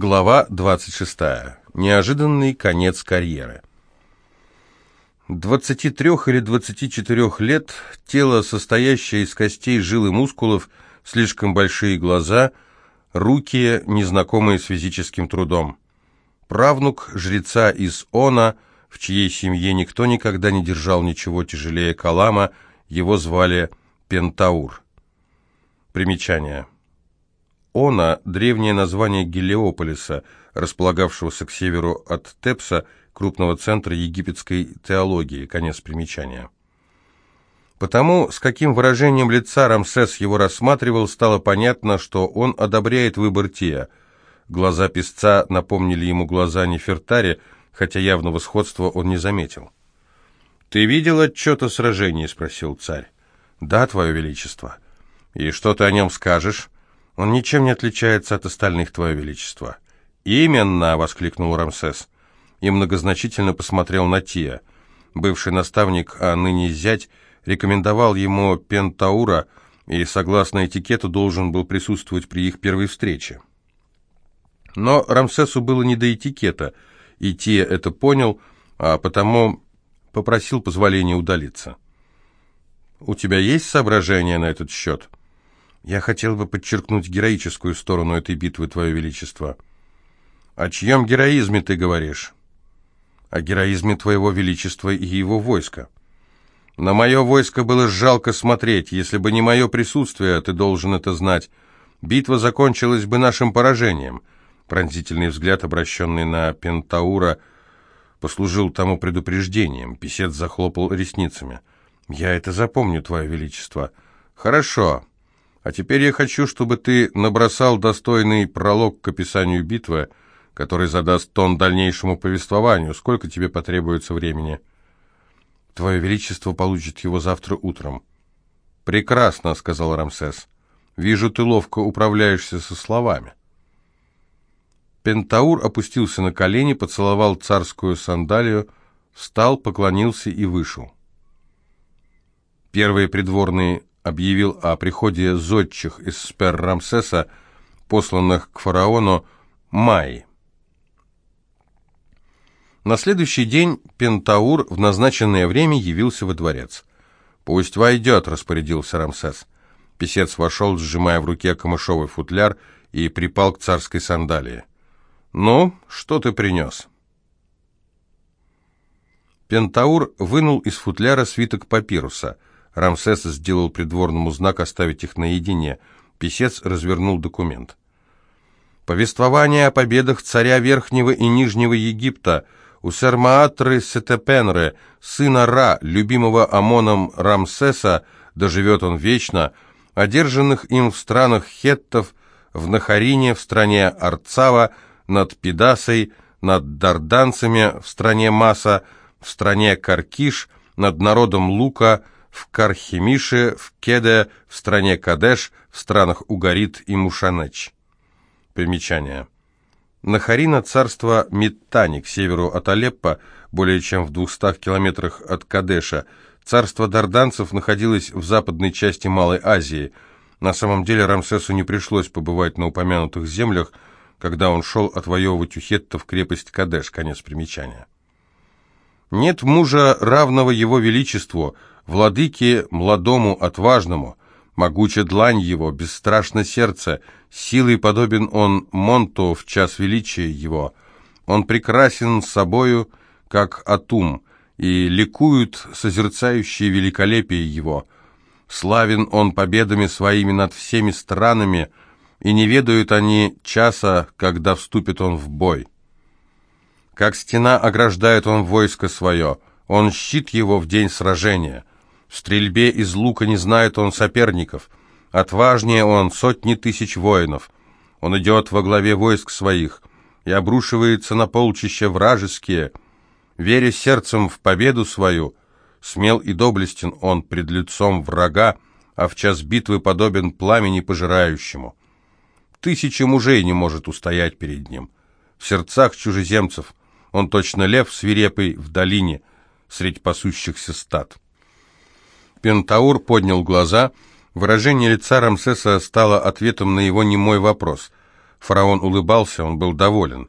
Глава 26. Неожиданный конец карьеры. 23 или 24 лет, тело, состоящее из костей, жил и мускулов, слишком большие глаза, руки, незнакомые с физическим трудом. Правнук жреца из Она, в чьей семье никто никогда не держал ничего тяжелее Калама, его звали Пентаур. Примечание. Она – древнее название Гелиополиса, располагавшегося к северу от Тепса, крупного центра египетской теологии. Конец примечания. Потому, с каким выражением лица Рамсес его рассматривал, стало понятно, что он одобряет выбор Тия. Глаза песца напомнили ему глаза Нефертари, хотя явного сходства он не заметил. «Ты видел отчет о сражении?» — спросил царь. «Да, твое величество». «И что ты о нем скажешь?» Он ничем не отличается от остальных, Твое Величество». «Именно!» — воскликнул Рамсес. И многозначительно посмотрел на Тия. Бывший наставник, а ныне зять, рекомендовал ему Пентаура и, согласно этикету, должен был присутствовать при их первой встрече. Но Рамсесу было не до этикета, и Тия это понял, а потому попросил позволения удалиться. «У тебя есть соображения на этот счет?» Я хотел бы подчеркнуть героическую сторону этой битвы, Твое Величество. О чьем героизме ты говоришь? О героизме Твоего Величества и его войска. На мое войско было жалко смотреть. Если бы не мое присутствие, ты должен это знать. Битва закончилась бы нашим поражением. Пронзительный взгляд, обращенный на Пентаура, послужил тому предупреждением. Песец захлопал ресницами. «Я это запомню, Твое Величество». «Хорошо. А теперь я хочу, чтобы ты набросал достойный пролог к описанию битвы, который задаст тон дальнейшему повествованию. Сколько тебе потребуется времени? Твое Величество получит его завтра утром. Прекрасно, сказал Рамсес. Вижу, ты ловко управляешься со словами. Пентаур опустился на колени, поцеловал царскую сандалию, встал, поклонился и вышел. Первые придворные объявил о приходе зодчих из Спер-Рамсеса, посланных к фараону Майи. На следующий день Пентаур в назначенное время явился во дворец. «Пусть войдет», — распорядился Рамсес. Песец вошел, сжимая в руке камышовый футляр, и припал к царской сандалии. «Ну, что ты принес?» Пентаур вынул из футляра свиток папируса — Рамсес сделал придворному знак оставить их наедине. Песец развернул документ. Повествование о победах царя Верхнего и Нижнего Египта, у Сермаатры Сетепенры, сына Ра, любимого Амоном Рамсеса, доживет он вечно, одержанных им в странах хеттов, в Нахарине, в стране Арцава, над Педасой, над дарданцами, в стране Маса, в стране Каркиш, над народом Лука, в Кархимише, в Кеде, в стране Кадеш, в странах Угарит и Мушанеч. Примечание. Нахарина – царство Миттани, к северу от Алеппо, более чем в 200 километрах от Кадеша. Царство дарданцев находилось в западной части Малой Азии. На самом деле Рамсесу не пришлось побывать на упомянутых землях, когда он шел отвоевывать у хеттов крепость Кадеш. Конец примечания. Нет мужа, равного его величеству, владыке младому, отважному, могуча длань его, бесстрашно сердце, силой подобен он Монту в час величия его. Он прекрасен собою, как Атум, и ликуют созерцающие великолепие его. Славен он победами своими над всеми странами, и не ведают они часа, когда вступит он в бой. Как стена ограждает он войско свое, он щит его в день сражения. В стрельбе из лука не знает он соперников. Отважнее он сотни тысяч воинов. Он идет во главе войск своих и обрушивается на полчища вражеские. Веря сердцем в победу свою, смел и доблестен он пред лицом врага, а в час битвы подобен пламени пожирающему. Тысячи мужей не может устоять перед ним. В сердцах чужеземцев он точно лев свирепый в долине, средь пасущихся стад. Пентаур поднял глаза. Выражение лица Рамсеса стало ответом на его немой вопрос. Фараон улыбался, он был доволен.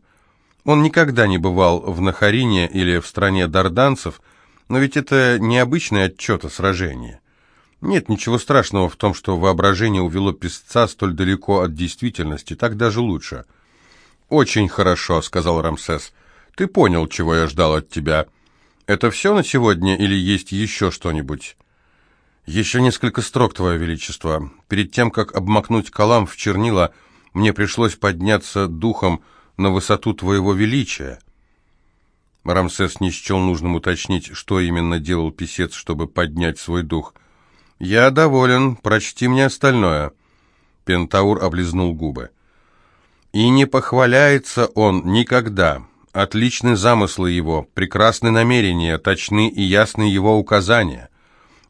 Он никогда не бывал в Нахарине или в стране дарданцев, но ведь это необычный отчет о сражении. Нет ничего страшного в том, что воображение увело песца столь далеко от действительности, так даже лучше. «Очень хорошо», — сказал Рамсес. «Ты понял, чего я ждал от тебя. Это все на сегодня или есть еще что-нибудь?» «Еще несколько строк, Твое Величество. Перед тем, как обмакнуть калам в чернила, мне пришлось подняться духом на высоту Твоего Величия». Рамсес не счел нужным уточнить, что именно делал писец, чтобы поднять свой дух. «Я доволен. Прочти мне остальное». Пентаур облизнул губы. «И не похваляется он никогда. Отличны замыслы его, прекрасны намерения, точны и ясны его указания».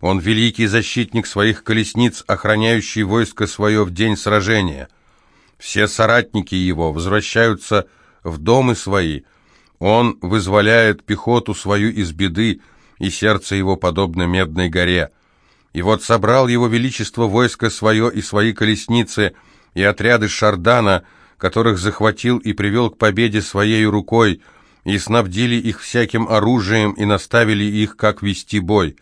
Он великий защитник своих колесниц, охраняющий войско свое в день сражения. Все соратники его возвращаются в домы свои. Он вызволяет пехоту свою из беды, и сердце его подобно медной горе. И вот собрал его величество войско свое и свои колесницы, и отряды Шардана, которых захватил и привел к победе своей рукой, и снабдили их всяким оружием, и наставили их, как вести бой».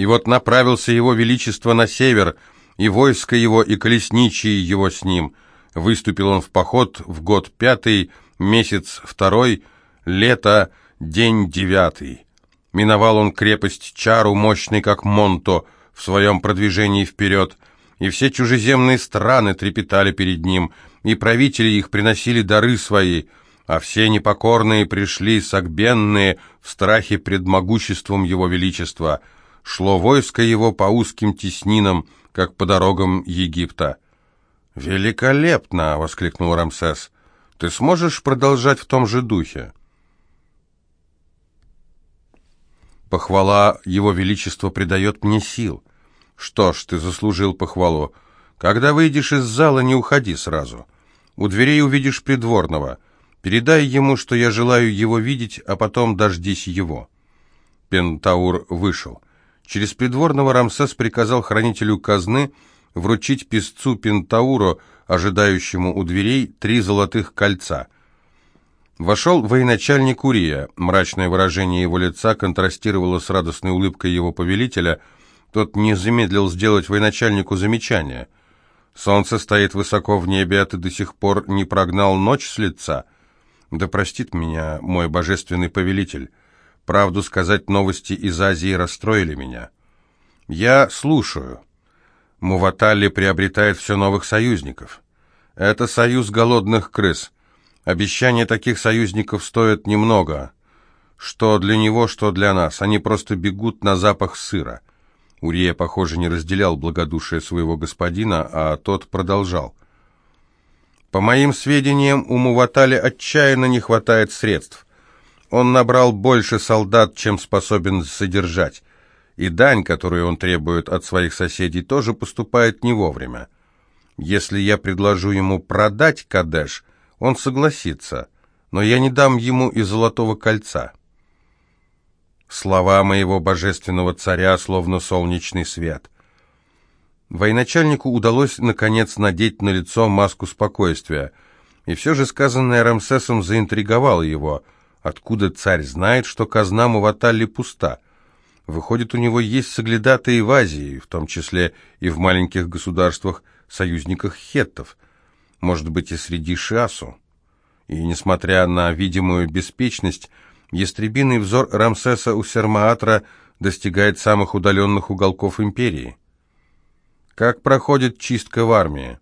И вот направился его величество на север, и войско его, и колесничие его с ним. Выступил он в поход в год пятый, месяц второй, лето, день девятый. Миновал он крепость Чару, мощный как Монто, в своем продвижении вперед, и все чужеземные страны трепетали перед ним, и правители их приносили дары свои, а все непокорные пришли согбенные в страхе пред могуществом его величества — шло войско его по узким теснинам, как по дорогам Египта. «Великолепно!» — воскликнул Рамсес. «Ты сможешь продолжать в том же духе?» «Похвала Его Величества придает мне сил. Что ж, ты заслужил похвалу. Когда выйдешь из зала, не уходи сразу. У дверей увидишь придворного. Передай ему, что я желаю его видеть, а потом дождись его». Пентаур вышел. Через придворного Рамсес приказал хранителю казны вручить песцу Пентауру, ожидающему у дверей, три золотых кольца. Вошел военачальник Урия. Мрачное выражение его лица контрастировало с радостной улыбкой его повелителя. Тот не замедлил сделать военачальнику замечание. «Солнце стоит высоко в небе, а ты до сих пор не прогнал ночь с лица. Да простит меня мой божественный повелитель». Правду сказать, новости из Азии расстроили меня. Я слушаю. Муватали приобретает все новых союзников. Это союз голодных крыс. Обещания таких союзников стоят немного. Что для него, что для нас. Они просто бегут на запах сыра. Урия, похоже, не разделял благодушие своего господина, а тот продолжал. По моим сведениям, у Муватали отчаянно не хватает средств. Он набрал больше солдат, чем способен содержать, и дань, которую он требует от своих соседей, тоже поступает не вовремя. Если я предложу ему продать Кадеш, он согласится, но я не дам ему и золотого кольца. Слова моего божественного царя словно солнечный свет. Военачальнику удалось, наконец, надеть на лицо маску спокойствия, и все же сказанное Рамсесом заинтриговало его – Откуда царь знает, что казна Муваталли пуста? Выходит, у него есть соглядатые в Азии, в том числе и в маленьких государствах, союзниках хеттов. Может быть, и среди Шиасу. И, несмотря на видимую беспечность, ястребиный взор Рамсеса у Сермаатра достигает самых удаленных уголков империи. Как проходит чистка в армии?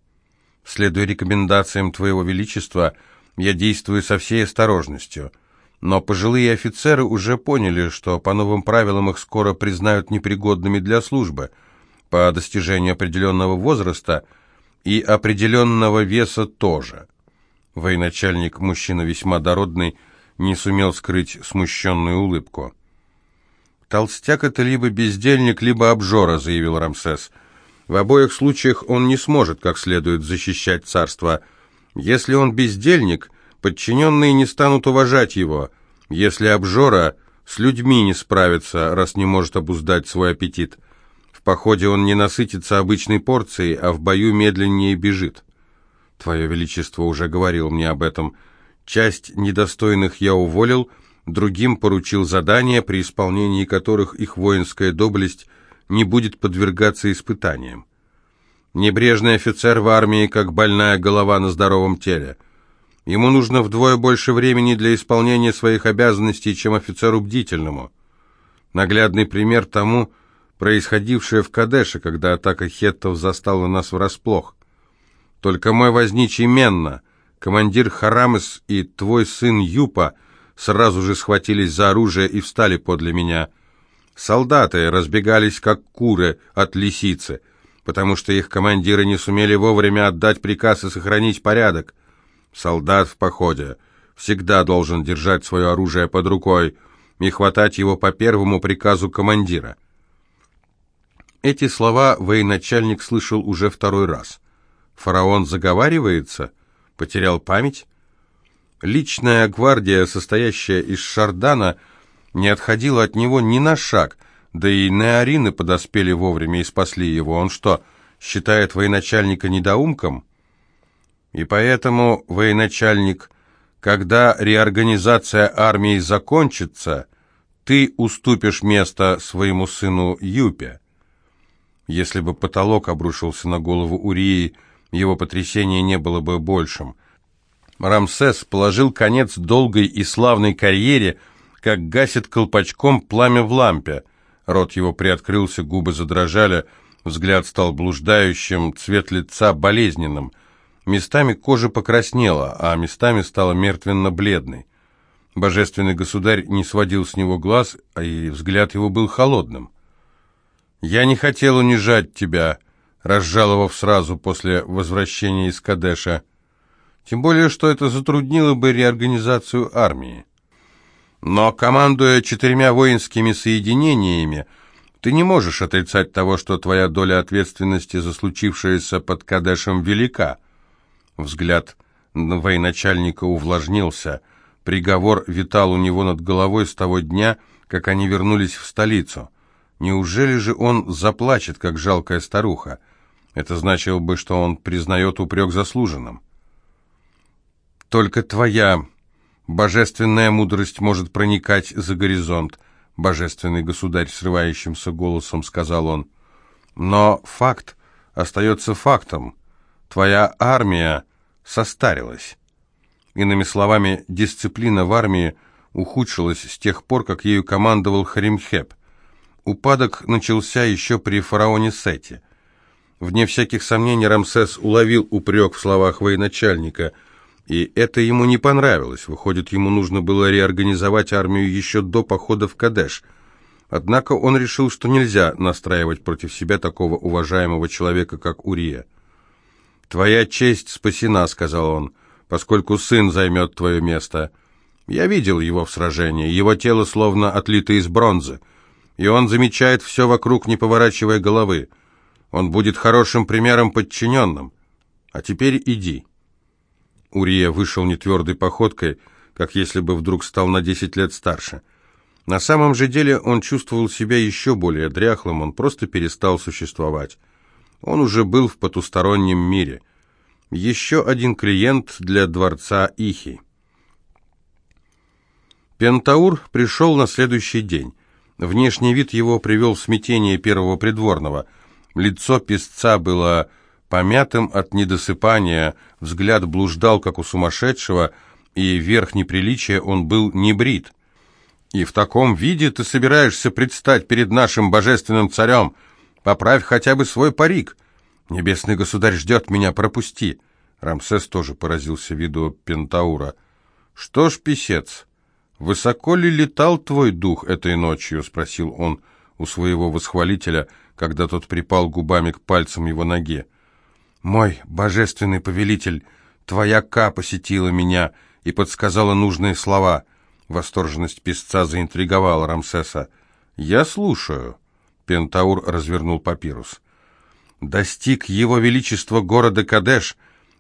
Следуя рекомендациям Твоего Величества, я действую со всей осторожностью – но пожилые офицеры уже поняли, что по новым правилам их скоро признают непригодными для службы. По достижению определенного возраста и определенного веса тоже. Военачальник, мужчина весьма дородный, не сумел скрыть смущенную улыбку. «Толстяк это либо бездельник, либо обжора», — заявил Рамсес. «В обоих случаях он не сможет как следует защищать царство. Если он бездельник...» Подчиненные не станут уважать его, если обжора с людьми не справится, раз не может обуздать свой аппетит. В походе он не насытится обычной порцией, а в бою медленнее бежит. Твое Величество уже говорил мне об этом. Часть недостойных я уволил, другим поручил задания, при исполнении которых их воинская доблесть не будет подвергаться испытаниям. Небрежный офицер в армии, как больная голова на здоровом теле. Ему нужно вдвое больше времени для исполнения своих обязанностей, чем офицеру бдительному. Наглядный пример тому, происходившее в Кадеше, когда атака хеттов застала нас врасплох. Только мой возничий Менна, командир Харамес и твой сын Юпа сразу же схватились за оружие и встали подле меня. Солдаты разбегались, как куры от лисицы, потому что их командиры не сумели вовремя отдать приказ и сохранить порядок. Солдат в походе всегда должен держать свое оружие под рукой и хватать его по первому приказу командира. Эти слова военачальник слышал уже второй раз. Фараон заговаривается? Потерял память? Личная гвардия, состоящая из Шардана, не отходила от него ни на шаг, да и неарины подоспели вовремя и спасли его. Он что, считает военачальника недоумком? И поэтому, военачальник, когда реорганизация армии закончится, ты уступишь место своему сыну Юпе. Если бы потолок обрушился на голову Урии, его потрясение не было бы большим. Рамсес положил конец долгой и славной карьере, как гасит колпачком пламя в лампе. Рот его приоткрылся, губы задрожали, взгляд стал блуждающим, цвет лица болезненным. Местами кожа покраснела, а местами стала мертвенно-бледной. Божественный государь не сводил с него глаз, а и взгляд его был холодным. «Я не хотел унижать тебя», разжаловав сразу после возвращения из Кадеша. Тем более, что это затруднило бы реорганизацию армии. Но, командуя четырьмя воинскими соединениями, ты не можешь отрицать того, что твоя доля ответственности за случившееся под Кадешем велика. Взгляд военачальника увлажнился. Приговор витал у него над головой с того дня, как они вернулись в столицу. Неужели же он заплачет, как жалкая старуха? Это значило бы, что он признает упрек заслуженным. Только твоя божественная мудрость может проникать за горизонт, божественный государь срывающимся голосом сказал он. Но факт остается фактом. Твоя армия состарилась. Иными словами, дисциплина в армии ухудшилась с тех пор, как ею командовал Харимхеп. Упадок начался еще при фараоне Сете. Вне всяких сомнений Рамсес уловил упрек в словах военачальника, и это ему не понравилось. Выходит, ему нужно было реорганизовать армию еще до похода в Кадеш. Однако он решил, что нельзя настраивать против себя такого уважаемого человека, как Урия. «Твоя честь спасена», — сказал он, — «поскольку сын займет твое место. Я видел его в сражении, его тело словно отлито из бронзы» и он замечает все вокруг, не поворачивая головы. Он будет хорошим примером подчиненным. А теперь иди». Урия вышел нетвердой походкой, как если бы вдруг стал на десять лет старше. На самом же деле он чувствовал себя еще более дряхлым, он просто перестал существовать. Он уже был в потустороннем мире. Еще один клиент для дворца Ихи. Пентаур пришел на следующий день. Внешний вид его привел в смятение первого придворного. Лицо песца было помятым от недосыпания, взгляд блуждал, как у сумасшедшего, и верх неприличия он был не брит. «И в таком виде ты собираешься предстать перед нашим божественным царем? Поправь хотя бы свой парик. Небесный государь ждет меня, пропусти». Рамсес тоже поразился виду Пентаура. «Что ж, писец, «Высоко ли летал твой дух этой ночью?» — спросил он у своего восхвалителя, когда тот припал губами к пальцам его ноги. «Мой божественный повелитель, твоя Ка посетила меня и подсказала нужные слова». Восторженность песца заинтриговала Рамсеса. «Я слушаю», — Пентаур развернул папирус. «Достиг его величества города Кадеш,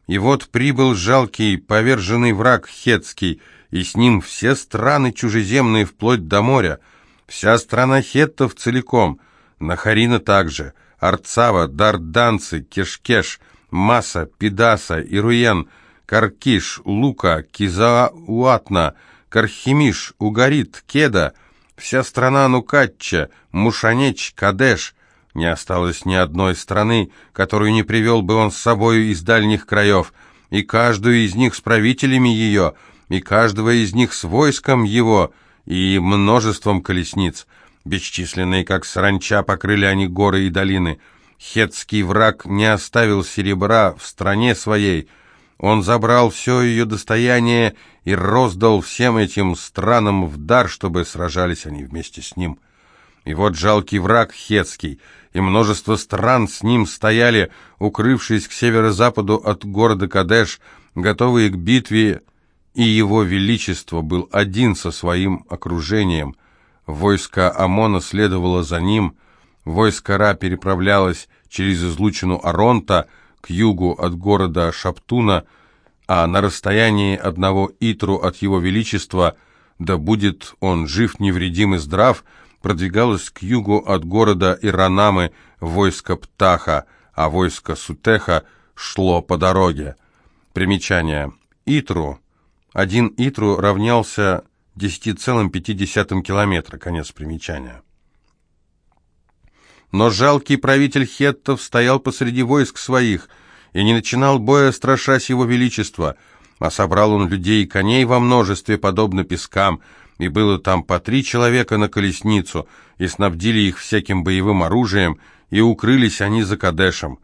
и вот прибыл жалкий, поверженный враг Хетский, и с ним все страны чужеземные вплоть до моря, вся страна хеттов целиком, Нахарина также, Арцава, Дарданцы, Кешкеш, Маса, Пидаса, Ируен, Каркиш, Лука, Кизауатна, Кархимиш, Угарит, Кеда, вся страна Нукатча, Мушанеч, Кадеш. Не осталось ни одной страны, которую не привел бы он с собою из дальних краев, и каждую из них с правителями ее, и каждого из них с войском его, и множеством колесниц. Бесчисленные, как саранча, покрыли они горы и долины. Хетский враг не оставил серебра в стране своей. Он забрал все ее достояние и роздал всем этим странам в дар, чтобы сражались они вместе с ним. И вот жалкий враг Хетский, и множество стран с ним стояли, укрывшись к северо-западу от города Кадеш, готовые к битве, и его величество был один со своим окружением. Войско Амона следовало за ним, войско Ра переправлялось через излучину Аронта к югу от города Шаптуна, а на расстоянии одного Итру от его величества, да будет он жив, невредим и здрав, продвигалось к югу от города Иранамы войско Птаха, а войско Сутеха шло по дороге. Примечание. Итру. Один Итру равнялся 10,5 километра. Конец примечания. Но жалкий правитель хеттов стоял посреди войск своих и не начинал боя, страшась его величества, а собрал он людей и коней во множестве, подобно пескам, и было там по три человека на колесницу, и снабдили их всяким боевым оружием, и укрылись они за Кадешем.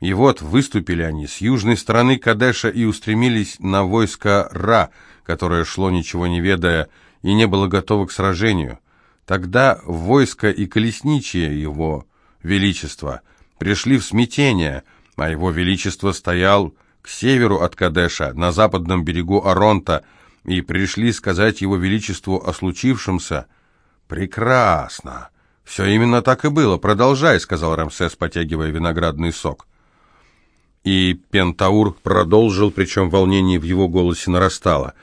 И вот выступили они с южной стороны Кадеша и устремились на войско Ра, которое шло ничего не ведая и не было готово к сражению. Тогда войско и колесничие его величества пришли в смятение, а его величество стоял к северу от Кадеша, на западном берегу Аронта, и пришли сказать его величеству о случившемся. «Прекрасно! Все именно так и было. Продолжай», — сказал Рамсес, потягивая виноградный сок. И Пентаур продолжил, причем волнение в его голосе нарастало.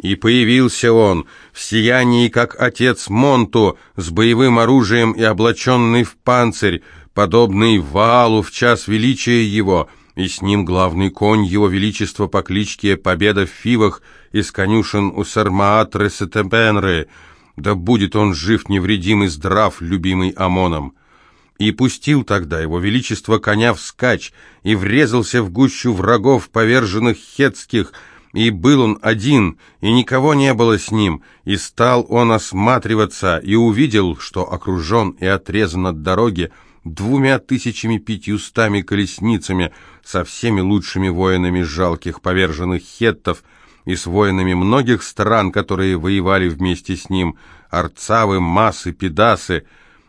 «И появился он в сиянии, как отец Монту, с боевым оружием и облаченный в панцирь, подобный Валу в час величия его, и с ним главный конь его величества по кличке Победа в Фивах из конюшен у Сармаатры Сетепенры, да будет он жив, невредим и здрав, любимый Амоном» и пустил тогда его величество коня вскачь, и врезался в гущу врагов, поверженных хетских, и был он один, и никого не было с ним, и стал он осматриваться, и увидел, что окружен и отрезан от дороги двумя тысячами пятьюстами колесницами со всеми лучшими воинами жалких поверженных хеттов и с воинами многих стран, которые воевали вместе с ним, арцавы, массы, педасы,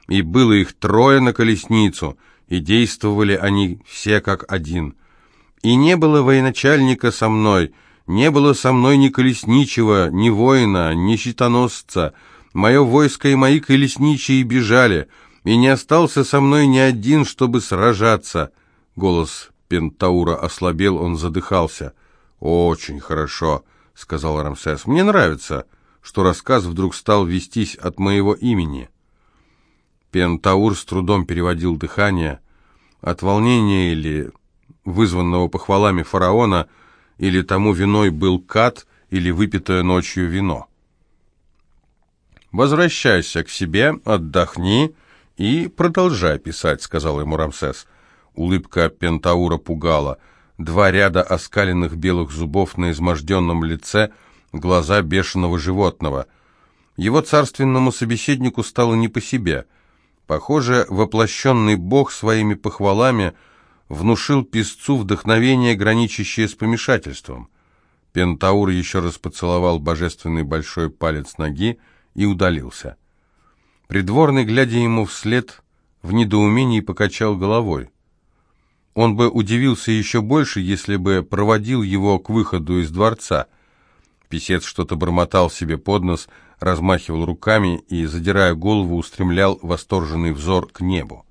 и было их трое на колесницу, и действовали они все как один. И не было военачальника со мной, не было со мной ни колесничего, ни воина, ни щитоносца. Мое войско и мои колесничие бежали, и не остался со мной ни один, чтобы сражаться. Голос Пентаура ослабел, он задыхался. «Очень хорошо», — сказал Рамсес. «Мне нравится, что рассказ вдруг стал вестись от моего имени». Пентаур с трудом переводил дыхание. От волнения или вызванного похвалами фараона, или тому виной был кат, или выпитое ночью вино. «Возвращайся к себе, отдохни и продолжай писать», — сказал ему Рамсес. Улыбка Пентаура пугала. Два ряда оскаленных белых зубов на изможденном лице, глаза бешеного животного. Его царственному собеседнику стало не по себе — Похоже, воплощенный Бог своими похвалами внушил песцу вдохновение, граничащее с помешательством. Пентаур еще раз поцеловал божественный большой палец ноги и удалился. Придворный, глядя ему вслед, в недоумении покачал головой. Он бы удивился еще больше, если бы проводил его к выходу из дворца. Песец что-то бормотал себе под нос, размахивал руками и, задирая голову, устремлял восторженный взор к небу.